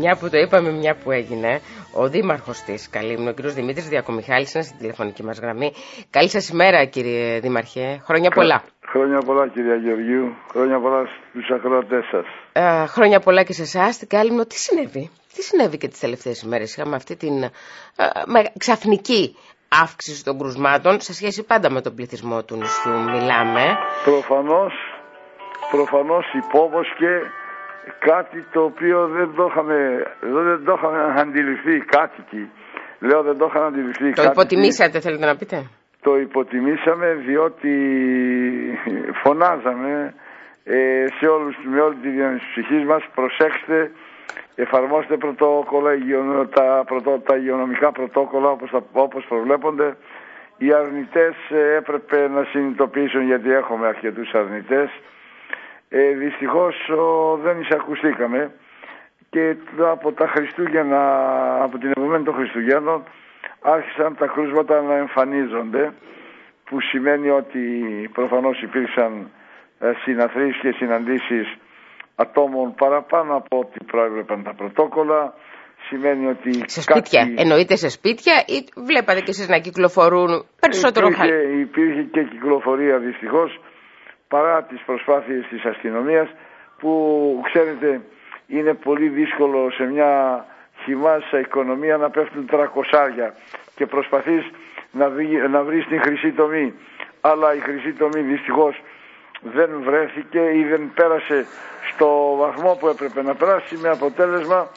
Μια που το είπαμε, μια που έγινε, ο Δήμαρχος της Καλύμνου, ο κ. Δημήτρης Διακομιχάλης, είναι στην τηλεφωνική μας γραμμή. Καλή σας ημέρα, κύριε Δήμαρχε. Χρόνια πολλά. Χρόνια πολλά, κυρία Γεωργίου. Χρόνια πολλά στους ακροατές σας. Ε, χρόνια πολλά και σε εσάς. Στην Καλύμνο, τι συνέβη; Τι συνέβη και τις τελευταίες ημέρες; Είχαμε αυτή την ε, ξαφνική αύξηση των κρουσμάτων σε σχέση πάντα με τον πληθυσμό του νησιού. Μιλάμε. Προφανώς, προφανώς υπόβοσκε κάτι το οποίο δεν το είχαμε, δεν το είχαμε αντιληφθεί οι κάτοικοι. Λέω δεν το είχαν αντιληφθεί Το υποτιμήσατε θέλετε να πείτε; Το υποτιμήσαμε διότι φωνάζαμε ε, σε όλους, με όλη τη δύναμη της ψυχής μας προσέξτε εφαρμόστε πρωτόκολλα, τα, πρωτό, τα υγειονομικά πρωτόκολλα όπως, όπως προβλέπονται οι αρνητές ε, έπρεπε να συνειδητοποιήσουν γιατί έχουμε αρκετούς αρνητές ε, δυστυχώς δεν εισακουστήκαμε. Και από τα Χριστούγεννα, από την επομένη των Χριστουγέννων άρχισαν τα κρούσματα να εμφανίζονται που σημαίνει ότι προφανώς υπήρξαν ε, συναθρήσεις και συναντήσεις ατόμων παραπάνω από ό,τι προέβλεπαν τα πρωτόκολλα. Σημαίνει ότι σε σπίτια, κάτι... εννοείται σε σπίτια ή βλέπατε και εσείς να κυκλοφορούν περισσότερο υπήρχε, υπήρχε και κυκλοφορία δυστυχώς παρά τις προσπάθειες της αστυνομίας που ξέρετε είναι πολύ δύσκολο σε μια χυμάσα οικονομία να πέφτουν τρακοσάρια και προσπαθείς να, να βρεις την χρυσή τομή. Αλλά η χρυσή τομή δυστυχώς δεν βρέθηκε ή δεν πέρασε στο βαθμό που έπρεπε να περάσει με αποτέλεσμα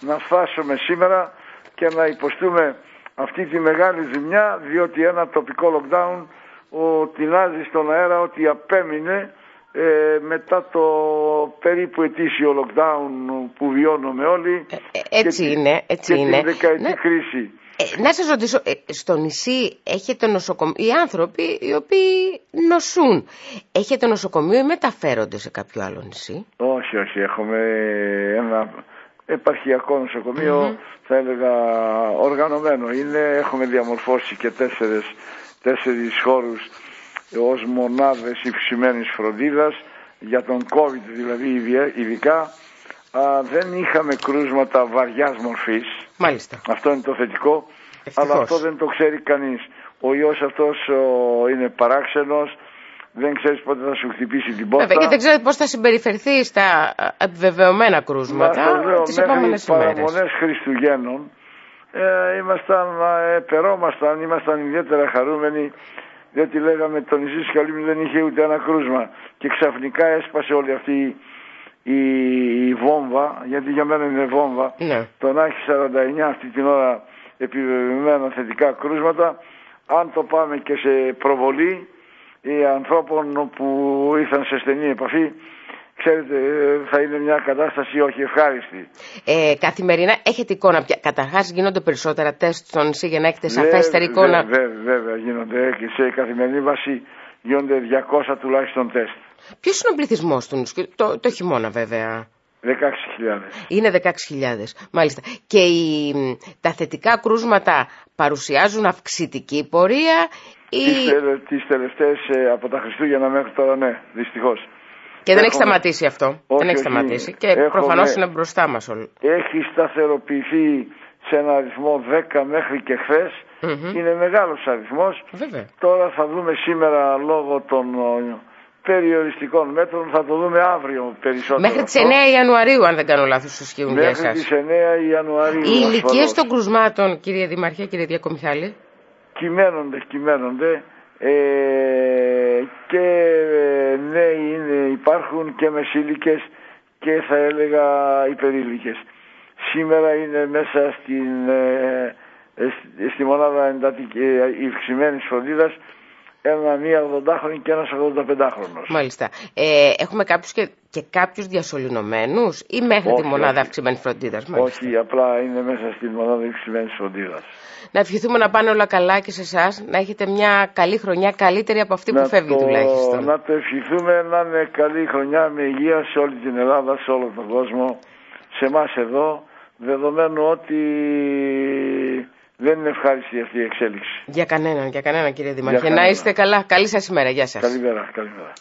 να φτάσουμε σήμερα και να υποστούμε αυτή τη μεγάλη ζημιά διότι ένα τοπικό lockdown ο, τεινάζει στον αέρα ότι απέμεινε ε, μετά το περίπου ετήσιο lockdown που βιώνουμε όλοι ε, ε έτσι και, είναι, έτσι και είναι. την δεκαετή ναι. κρίση. Ε, να σας ρωτήσω, ε, στο νησί έχετε νοσοκομείο, οι άνθρωποι οι οποίοι νοσούν, έχετε νοσοκομείο ή μεταφέρονται σε κάποιο άλλο νησί; Όχι, όχι, έχουμε ένα επαρχιακό θα έλεγα οργανωμένο είναι, έχουμε διαμορφώσει και τέσσερες τέσσερις χώρους ως μονάδες υψημένης φροντίδας για τον COVID δηλαδή ειδικά α, δεν είχαμε κρούσματα βαριάς μορφής Μάλιστα. αυτό είναι το θετικό αλλά αυτό δεν το ξέρει κανείς ο ιός αυτός είναι παράξενος δεν ξέρεις πότε θα σου χτυπήσει την πόρτα. Βέβαια, και δεν ξέρεις πώς θα συμπεριφερθείς στα επιβεβαιωμένα κρούσματα τις επόμενες ημέρες. Χριστουγέννων ε, ήμασταν, ε, περόμασταν, ήμασταν ιδιαίτερα χαρούμενοι διότι λέγαμε το νησί της Καλύμνου δεν είχε ούτε ένα κρούσμα και ξαφνικά έσπασε όλη αυτή η, η βόμβα, γιατί για μένα είναι βόμβα, ναι. το να έχει 49 αυτή την ώρα επιβεβαιωμένα θετικά κρούσματα, αν το πάμε και σε προβολή οι ανθρώπων που ήρθαν σε στενή επαφή ξέρετε, θα είναι μια κατάσταση όχι ευχάριστη. Ε, καθημερινά έχετε εικόνα πια. Καταρχάς γίνονται περισσότερα τεστ στο νησί για να έχετε σαφέστερη εικόνα. Βέβαια, βέβαια, γίνονται και σε καθημερινή βάση γίνονται 200 τουλάχιστον τεστ. Ποιος είναι ο πληθυσμός του νησιού, το, το χειμώνα βέβαια. 16.000. Είναι 16.000, μάλιστα. Και οι, τα θετικά κρούσματα παρουσιάζουν αυξητική πορεία ή... Τις, τις τελευταίες ε, από τα Χριστούγεννα μέχρι τώρα ναι, δυστυχώς. Και δεν έχει σταματήσει αυτό. Όχι, δεν έχει σταματήσει. Και έχουμε... προφανώς είναι μπροστά μας όλοι. Έχει σταθεροποιηθεί σε ένα αριθμό 10 μέχρι και χθες. Mm-hmm. Είναι μεγάλος αριθμός. Τώρα θα δούμε σήμερα λόγω των ε, περιοριστικών μέτρων θα το δούμε αύριο περισσότερο. Μέχρι τις 9 Ιανουαρίου, αν δεν κάνω λάθος, ισχύουν για εσάς. Μέχρι τις 9 Ιανουαρίου. Οι ηλικίες των κρουσμάτων, κύριε Δημαρχέ, κύριε Διακομιχάλη; Κυμαίνονται, κυμαίνονται. Ε, και ε, νέοι είναι, υπάρχουν και μεσήλικες και θα έλεγα υπερήλικες. Σήμερα είναι μέσα στην, ε, στη μονάδα εντατική υψημένης φροντίδας ένα μία 80χρονη και ένας 85χρονος. Μάλιστα. Ε, έχουμε κάποιους και, και κάποιους διασωληνωμένους ή μέχρι τη μονάδα αυξημένης φροντίδας. Όχι, απλά είναι μέσα στη μονάδα αυξημένης φροντίδας. Να ευχηθούμε να πάνε όλα καλά και σε εσάς, να έχετε μια καλή χρονιά, καλύτερη από αυτή που φεύγει το, τουλάχιστον. Να το ευχηθούμε να είναι καλή χρονιά με υγεία σε όλη την Ελλάδα, σε όλο τον κόσμο, σε εμάς εδώ, δεδομένου ότι δεν είναι ευχάριστη αυτή η εξέλιξη. Για κανέναν, για κανέναν κύριε Δημαρχέ. Να είστε καλά. Καλή σας ημέρα. Γεια σας. Καλημέρα, καλημέρα.